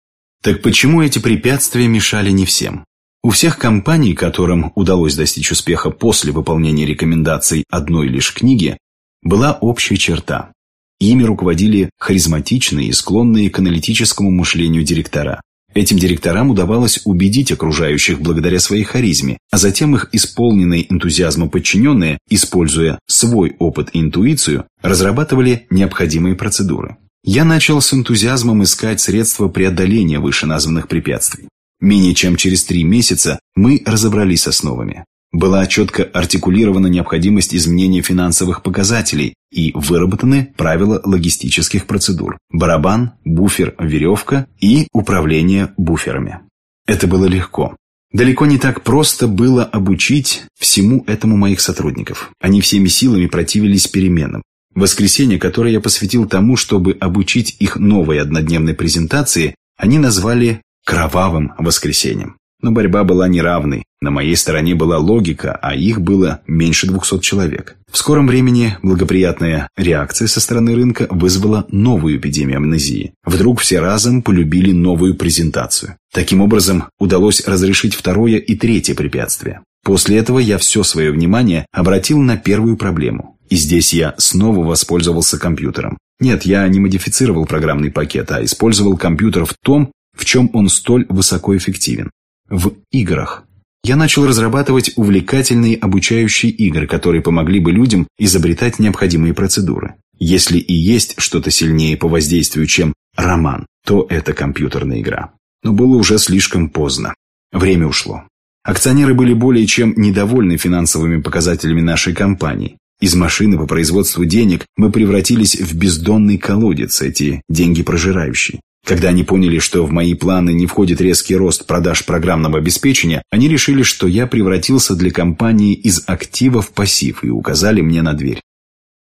Так почему эти препятствия мешали не всем? У всех компаний, которым удалось достичь успеха после выполнения рекомендаций одной лишь книги, была общая черта. Ими руководили харизматичные и склонные к аналитическому мышлению директора. Этим директорам удавалось убедить окружающих благодаря своей харизме, а затем их исполненные энтузиазма подчиненные, используя свой опыт и интуицию, разрабатывали необходимые процедуры. Я начал с энтузиазмом искать средства преодоления вышеназванных препятствий. Менее чем через три месяца мы разобрались с основами. Была четко артикулирована необходимость изменения финансовых показателей и выработаны правила логистических процедур – барабан, буфер, веревка и управление буферами. Это было легко. Далеко не так просто было обучить всему этому моих сотрудников. Они всеми силами противились переменам. Воскресенье, которое я посвятил тому, чтобы обучить их новой однодневной презентации, они назвали «кровавым воскресеньем». Но борьба была неравной. На моей стороне была логика, а их было меньше 200 человек. В скором времени благоприятная реакция со стороны рынка вызвала новую эпидемию амнезии. Вдруг все разом полюбили новую презентацию. Таким образом, удалось разрешить второе и третье препятствие. После этого я все свое внимание обратил на первую проблему. И здесь я снова воспользовался компьютером. Нет, я не модифицировал программный пакет, а использовал компьютер в том, в чем он столь высокоэффективен в играх. Я начал разрабатывать увлекательные обучающие игры, которые помогли бы людям изобретать необходимые процедуры. Если и есть что-то сильнее по воздействию, чем роман, то это компьютерная игра. Но было уже слишком поздно. Время ушло. Акционеры были более чем недовольны финансовыми показателями нашей компании. Из машины по производству денег мы превратились в бездонный колодец, эти деньги прожирающие. Когда они поняли, что в мои планы не входит резкий рост продаж программного обеспечения, они решили, что я превратился для компании из актива в пассив и указали мне на дверь.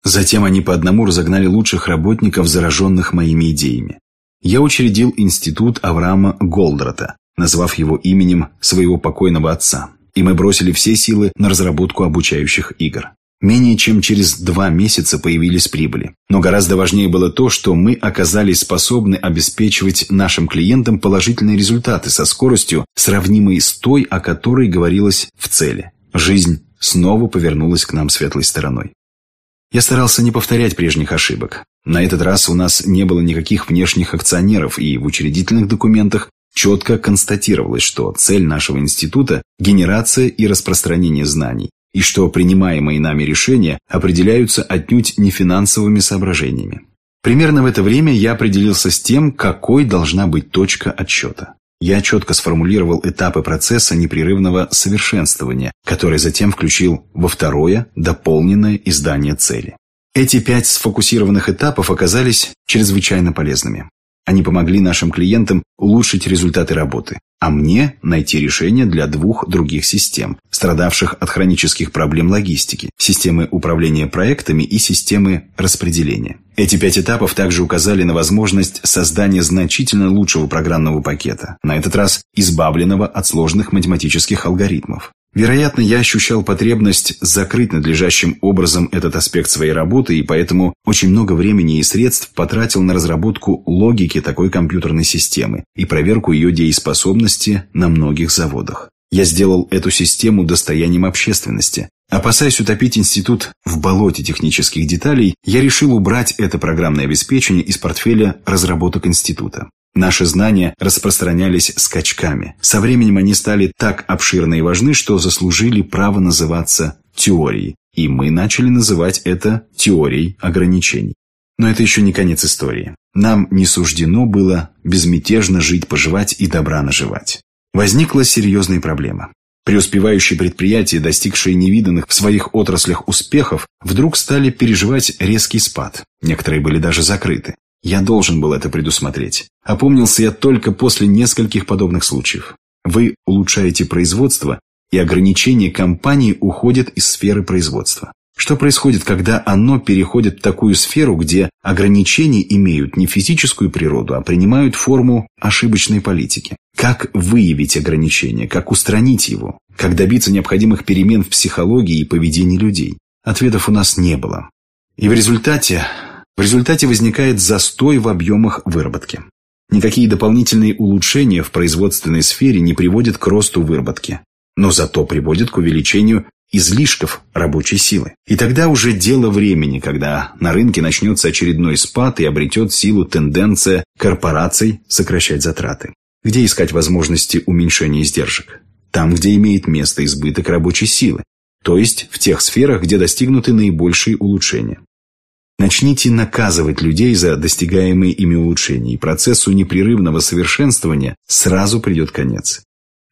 Затем они по одному разогнали лучших работников, зараженных моими идеями. Я учредил институт Авраама Голдрата, назвав его именем своего покойного отца, и мы бросили все силы на разработку обучающих игр. Менее чем через два месяца появились прибыли. Но гораздо важнее было то, что мы оказались способны обеспечивать нашим клиентам положительные результаты со скоростью, сравнимой с той, о которой говорилось в цели. Жизнь снова повернулась к нам светлой стороной. Я старался не повторять прежних ошибок. На этот раз у нас не было никаких внешних акционеров, и в учредительных документах четко констатировалось, что цель нашего института – генерация и распространение знаний, и что принимаемые нами решения определяются отнюдь не финансовыми соображениями. Примерно в это время я определился с тем, какой должна быть точка отсчета. Я четко сформулировал этапы процесса непрерывного совершенствования, который затем включил во второе, дополненное издание цели. Эти пять сфокусированных этапов оказались чрезвычайно полезными. Они помогли нашим клиентам улучшить результаты работы, а мне найти решение для двух других систем, страдавших от хронических проблем логистики, системы управления проектами и системы распределения. Эти пять этапов также указали на возможность создания значительно лучшего программного пакета, на этот раз избавленного от сложных математических алгоритмов. Вероятно, я ощущал потребность закрыть надлежащим образом этот аспект своей работы и поэтому очень много времени и средств потратил на разработку логики такой компьютерной системы и проверку ее дееспособности на многих заводах. Я сделал эту систему достоянием общественности. Опасаясь утопить институт в болоте технических деталей, я решил убрать это программное обеспечение из портфеля разработок института. Наши знания распространялись скачками. Со временем они стали так обширны и важны, что заслужили право называться теорией. И мы начали называть это теорией ограничений. Но это еще не конец истории. Нам не суждено было безмятежно жить-поживать и добра наживать. Возникла серьезная проблема. Преуспевающие предприятия, достигшие невиданных в своих отраслях успехов, вдруг стали переживать резкий спад. Некоторые были даже закрыты. Я должен был это предусмотреть. Опомнился я только после нескольких подобных случаев. Вы улучшаете производство, и ограничения компании уходят из сферы производства. Что происходит, когда оно переходит в такую сферу, где ограничения имеют не физическую природу, а принимают форму ошибочной политики? Как выявить ограничение, как устранить его, как добиться необходимых перемен в психологии и поведении людей? Ответов у нас не было. И в результате, в результате возникает застой в объемах выработки. Никакие дополнительные улучшения в производственной сфере не приводят к росту выработки, но зато приводят к увеличению излишков рабочей силы. И тогда уже дело времени, когда на рынке начнется очередной спад и обретет силу тенденция корпораций сокращать затраты. Где искать возможности уменьшения издержек? Там, где имеет место избыток рабочей силы, то есть в тех сферах, где достигнуты наибольшие улучшения. Начните наказывать людей за достигаемые ими улучшения, и процессу непрерывного совершенствования сразу придет конец.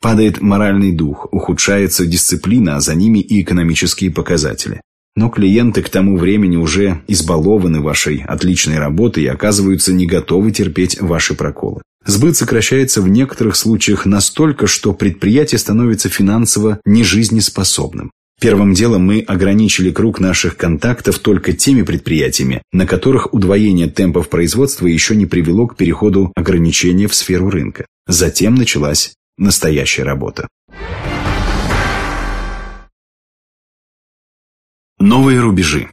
Падает моральный дух, ухудшается дисциплина, а за ними и экономические показатели. Но клиенты к тому времени уже избалованы вашей отличной работой и оказываются не готовы терпеть ваши проколы. Сбыт сокращается в некоторых случаях настолько, что предприятие становится финансово нежизнеспособным. Первым делом мы ограничили круг наших контактов только теми предприятиями, на которых удвоение темпов производства еще не привело к переходу ограничения в сферу рынка. Затем началась Настоящая работа. Новые рубежи.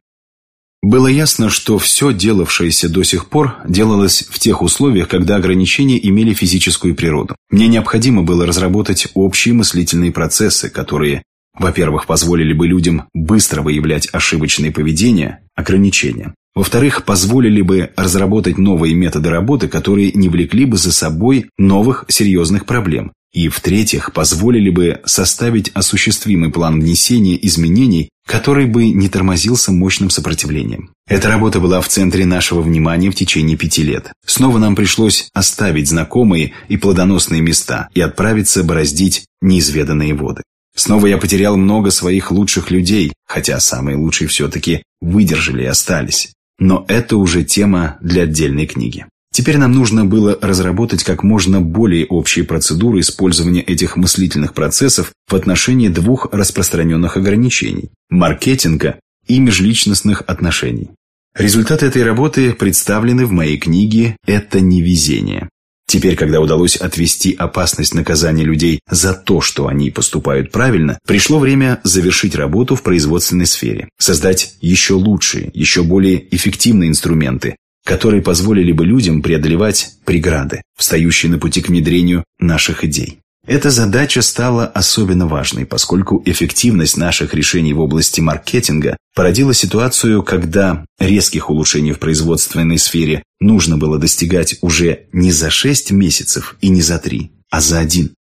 Было ясно, что все делавшееся до сих пор делалось в тех условиях, когда ограничения имели физическую природу. Мне необходимо было разработать общие мыслительные процессы, которые, во-первых, позволили бы людям быстро выявлять ошибочные поведения, ограничения. Во-вторых, позволили бы разработать новые методы работы, которые не влекли бы за собой новых серьезных проблем, и, в-третьих, позволили бы составить осуществимый план внесения изменений, который бы не тормозился мощным сопротивлением. Эта работа была в центре нашего внимания в течение пяти лет. Снова нам пришлось оставить знакомые и плодоносные места и отправиться бороздить неизведанные воды. Снова я потерял много своих лучших людей, хотя самые лучшие все-таки выдержали и остались. Но это уже тема для отдельной книги. Теперь нам нужно было разработать как можно более общие процедуры использования этих мыслительных процессов в отношении двух распространенных ограничений – маркетинга и межличностных отношений. Результаты этой работы представлены в моей книге «Это невезение». Теперь, когда удалось отвести опасность наказания людей за то, что они поступают правильно, пришло время завершить работу в производственной сфере, создать еще лучшие, еще более эффективные инструменты, которые позволили бы людям преодолевать преграды, встающие на пути к внедрению наших идей. Эта задача стала особенно важной, поскольку эффективность наших решений в области маркетинга породила ситуацию, когда резких улучшений в производственной сфере нужно было достигать уже не за 6 месяцев и не за 3, а за один.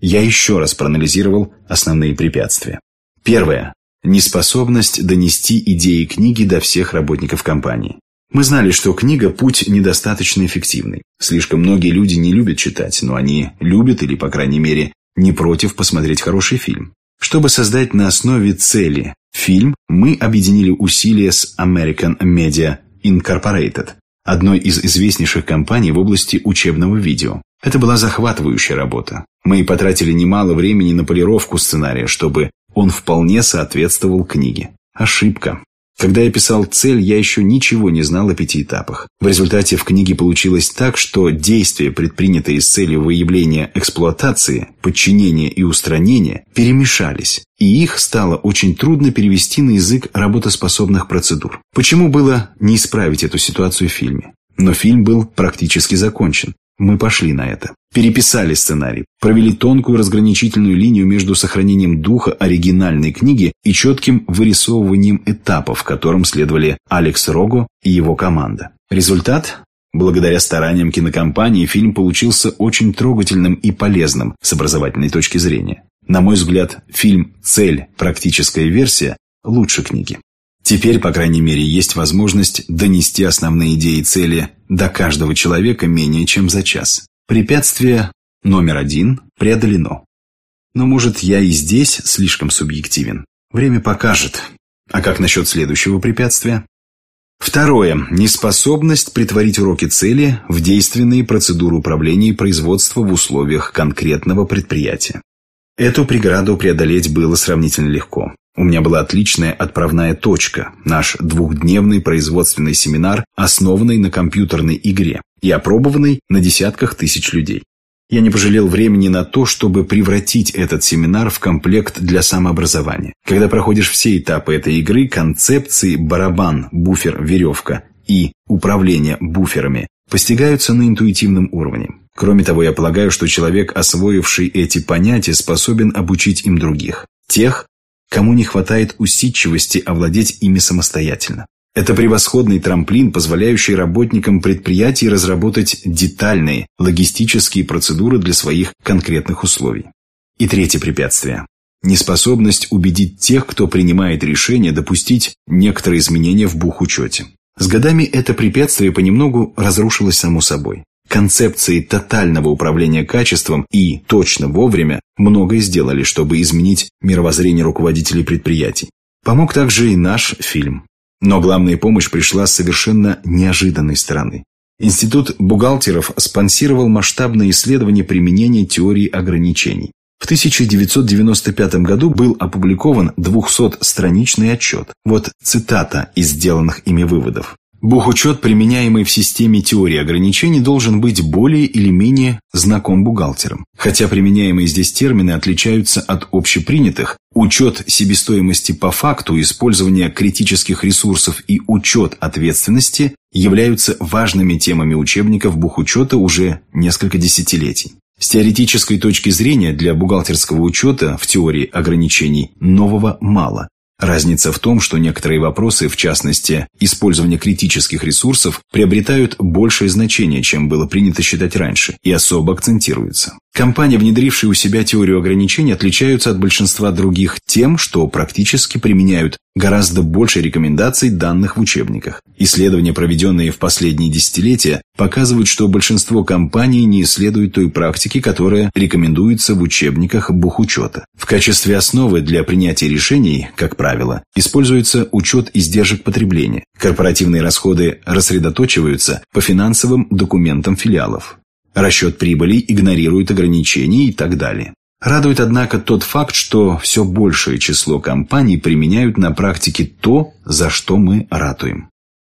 Я еще раз проанализировал основные препятствия. Первое. Неспособность донести идеи книги до всех работников компании. Мы знали, что книга – путь недостаточно эффективный. Слишком многие люди не любят читать, но они любят или, по крайней мере, не против посмотреть хороший фильм. Чтобы создать на основе цели фильм, мы объединили усилия с American Media Incorporated, одной из известнейших компаний в области учебного видео. Это была захватывающая работа. Мы потратили немало времени на полировку сценария, чтобы он вполне соответствовал книге. Ошибка. Когда я писал цель, я еще ничего не знал о пяти этапах. В результате в книге получилось так, что действия, предпринятые с целью выявления эксплуатации, подчинения и устранения, перемешались, и их стало очень трудно перевести на язык работоспособных процедур. Почему было не исправить эту ситуацию в фильме? Но фильм был практически закончен. Мы пошли на это. Переписали сценарий, провели тонкую разграничительную линию между сохранением духа оригинальной книги и четким вырисовыванием этапов, которым следовали Алекс Рого и его команда. Результат? Благодаря стараниям кинокомпании фильм получился очень трогательным и полезным с образовательной точки зрения. На мой взгляд, фильм «Цель. Практическая версия» лучше книги. Теперь, по крайней мере, есть возможность донести основные идеи и цели до каждого человека менее чем за час. Препятствие номер один преодолено. Но, может, я и здесь слишком субъективен. Время покажет. А как насчет следующего препятствия? Второе. Неспособность притворить уроки цели в действенные процедуры управления и производства в условиях конкретного предприятия. Эту преграду преодолеть было сравнительно легко. У меня была отличная отправная точка, наш двухдневный производственный семинар, основанный на компьютерной игре и опробованный на десятках тысяч людей. Я не пожалел времени на то, чтобы превратить этот семинар в комплект для самообразования. Когда проходишь все этапы этой игры, концепции барабан, буфер, веревка и управление буферами постигаются на интуитивном уровне. Кроме того, я полагаю, что человек, освоивший эти понятия, способен обучить им других. Тех, кому не хватает усидчивости овладеть ими самостоятельно. Это превосходный трамплин, позволяющий работникам предприятий разработать детальные логистические процедуры для своих конкретных условий. И третье препятствие – неспособность убедить тех, кто принимает решение допустить некоторые изменения в бухучете. С годами это препятствие понемногу разрушилось само собой. Концепции тотального управления качеством и точно вовремя многое сделали, чтобы изменить мировоззрение руководителей предприятий. Помог также и наш фильм. Но главная помощь пришла с совершенно неожиданной стороны. Институт бухгалтеров спонсировал масштабное исследование применения теории ограничений. В 1995 году был опубликован 200-страничный отчет. Вот цитата из сделанных ими выводов. Бухучет, применяемый в системе теории ограничений, должен быть более или менее знаком бухгалтерам. Хотя применяемые здесь термины отличаются от общепринятых, учет себестоимости по факту, использование критических ресурсов и учет ответственности являются важными темами учебников бухучета уже несколько десятилетий. С теоретической точки зрения для бухгалтерского учета в теории ограничений нового мало. Разница в том, что некоторые вопросы, в частности, использование критических ресурсов, приобретают большее значение, чем было принято считать раньше, и особо акцентируются. Компании, внедрившие у себя теорию ограничений, отличаются от большинства других тем, что практически применяют гораздо больше рекомендаций, данных в учебниках. Исследования, проведенные в последние десятилетия, показывают, что большинство компаний не исследуют той практики, которая рекомендуется в учебниках бухучета. В качестве основы для принятия решений, как правило, используется учет издержек потребления. Корпоративные расходы рассредоточиваются по финансовым документам филиалов. Расчет прибыли игнорирует ограничения и так далее. Радует, однако, тот факт, что все большее число компаний применяют на практике то, за что мы ратуем.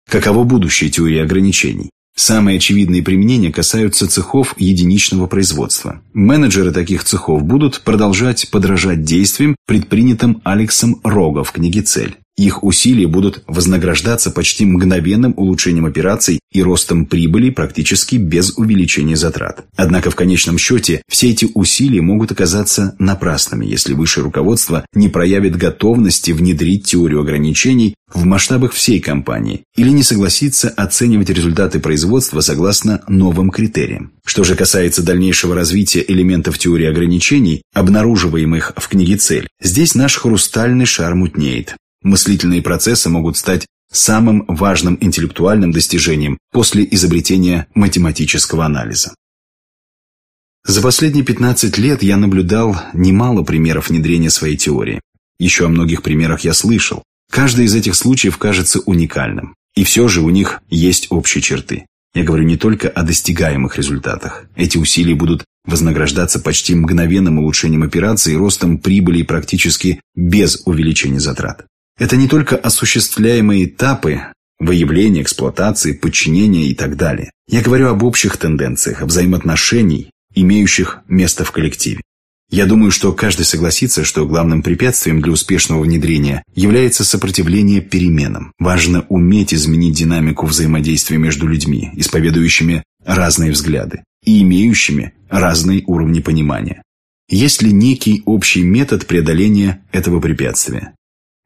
Каково будущее теории ограничений? Самые очевидные применения касаются цехов единичного производства. Менеджеры таких цехов будут продолжать подражать действиям, предпринятым Алексом Рого в книге «Цель». Их усилия будут вознаграждаться почти мгновенным улучшением операций и ростом прибыли практически без увеличения затрат. Однако в конечном счете все эти усилия могут оказаться напрасными, если высшее руководство не проявит готовности внедрить теорию ограничений в масштабах всей компании или не согласится оценивать результаты производства согласно новым критериям. Что же касается дальнейшего развития элементов теории ограничений, обнаруживаемых в книге «Цель», здесь наш хрустальный шар мутнеет. Мыслительные процессы могут стать самым важным интеллектуальным достижением после изобретения математического анализа. За последние 15 лет я наблюдал немало примеров внедрения своей теории. Еще о многих примерах я слышал. Каждый из этих случаев кажется уникальным. И все же у них есть общие черты. Я говорю не только о достигаемых результатах. Эти усилия будут вознаграждаться почти мгновенным улучшением операции и ростом прибыли практически без увеличения затрат. Это не только осуществляемые этапы выявления, эксплуатации, подчинения и так далее. Я говорю об общих тенденциях, взаимоотношений, имеющих место в коллективе. Я думаю, что каждый согласится, что главным препятствием для успешного внедрения является сопротивление переменам. Важно уметь изменить динамику взаимодействия между людьми, исповедующими разные взгляды и имеющими разные уровни понимания. Есть ли некий общий метод преодоления этого препятствия?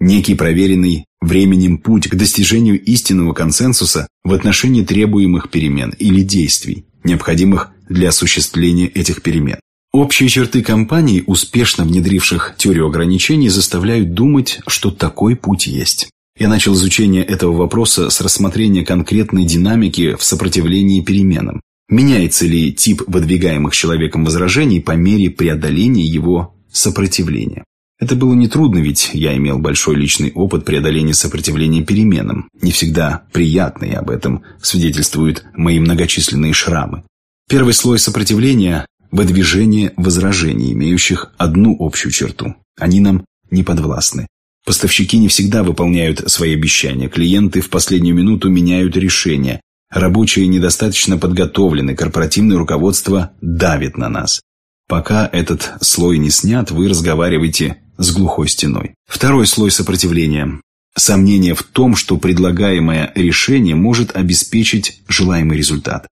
Некий проверенный временем путь к достижению истинного консенсуса в отношении требуемых перемен или действий, необходимых для осуществления этих перемен. Общие черты компаний, успешно внедривших теорию ограничений, заставляют думать, что такой путь есть. Я начал изучение этого вопроса с рассмотрения конкретной динамики в сопротивлении переменам. Меняется ли тип выдвигаемых человеком возражений по мере преодоления его сопротивления? Это было нетрудно, ведь я имел большой личный опыт преодоления сопротивления переменам, не всегда приятный, об этом свидетельствуют мои многочисленные шрамы. Первый слой сопротивления – выдвижение возражений, имеющих одну общую черту. Они нам не подвластны. Поставщики не всегда выполняют свои обещания, клиенты в последнюю минуту меняют решения, рабочие недостаточно подготовлены, корпоративное руководство давит на нас. Пока этот слой не снят, вы разговариваете с глухой стеной. Второй слой сопротивления Сомнение в том, что предлагаемое решение может обеспечить желаемый результат.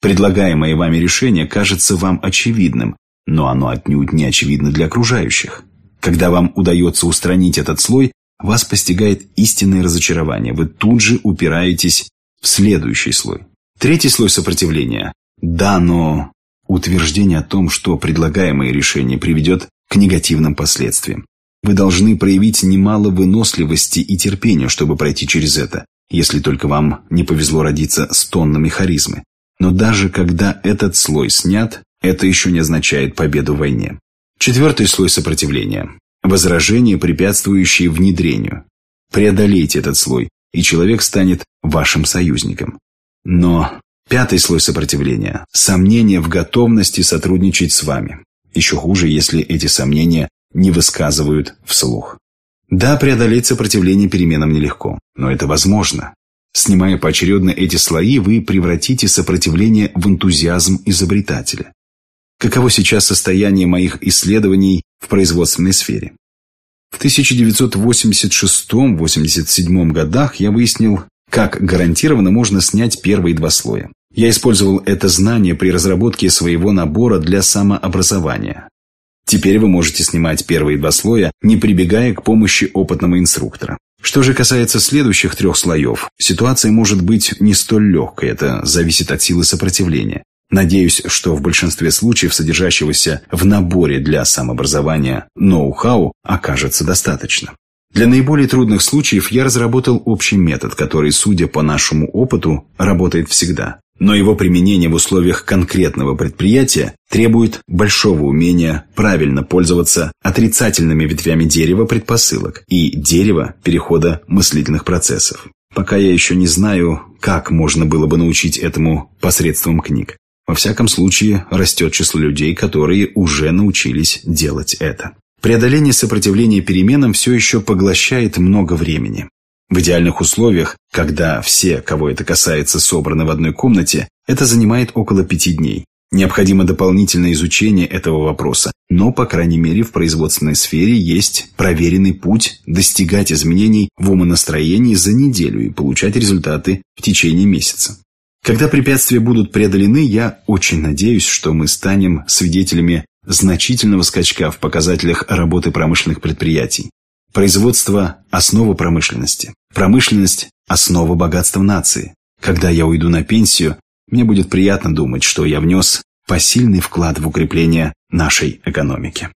Предлагаемое вами решение кажется вам очевидным, но оно отнюдь не очевидно для окружающих. Когда вам удается устранить этот слой, вас постигает истинное разочарование. Вы тут же упираетесь в следующий слой. Третий слой сопротивления. Да, но утверждение о том, что предлагаемое решение приведет к негативным последствиям. Вы должны проявить немало выносливости и терпения, чтобы пройти через это, если только вам не повезло родиться с тоннами харизмы. Но даже когда этот слой снят, это еще не означает победу в войне. Четвертый слой сопротивления – возражения, препятствующие внедрению. Преодолейте этот слой, и человек станет вашим союзником. Но пятый слой сопротивления – сомнения в готовности сотрудничать с вами. Еще хуже, если эти сомнения не высказывают вслух. Да, преодолеть сопротивление переменам нелегко, но это возможно. Снимая поочередно эти слои, вы превратите сопротивление в энтузиазм изобретателя. Каково сейчас состояние моих исследований в производственной сфере? В 1986-87 годах я выяснил, как гарантированно можно снять первые два слоя. Я использовал это знание при разработке своего набора для самообразования. Теперь вы можете снимать первые два слоя, не прибегая к помощи опытного инструктора. Что же касается следующих трех слоев, ситуация может быть не столь легкой, это зависит от силы сопротивления. Надеюсь, что в большинстве случаев содержащегося в наборе для самообразования ноу-хау окажется достаточно. Для наиболее трудных случаев я разработал общий метод, который, судя по нашему опыту, работает всегда но его применение в условиях конкретного предприятия требует большого умения правильно пользоваться отрицательными ветвями дерева предпосылок и дерева перехода мыслительных процессов. Пока я еще не знаю, как можно было бы научить этому посредством книг. Во всяком случае, растет число людей, которые уже научились делать это. Преодоление сопротивления переменам все еще поглощает много времени. В идеальных условиях, когда все, кого это касается, собраны в одной комнате, это занимает около пяти дней. Необходимо дополнительное изучение этого вопроса, но, по крайней мере, в производственной сфере есть проверенный путь достигать изменений в умонастроении за неделю и получать результаты в течение месяца. Когда препятствия будут преодолены, я очень надеюсь, что мы станем свидетелями значительного скачка в показателях работы промышленных предприятий. Производство – основа промышленности. Промышленность – основа богатства нации. Когда я уйду на пенсию, мне будет приятно думать, что я внес посильный вклад в укрепление нашей экономики.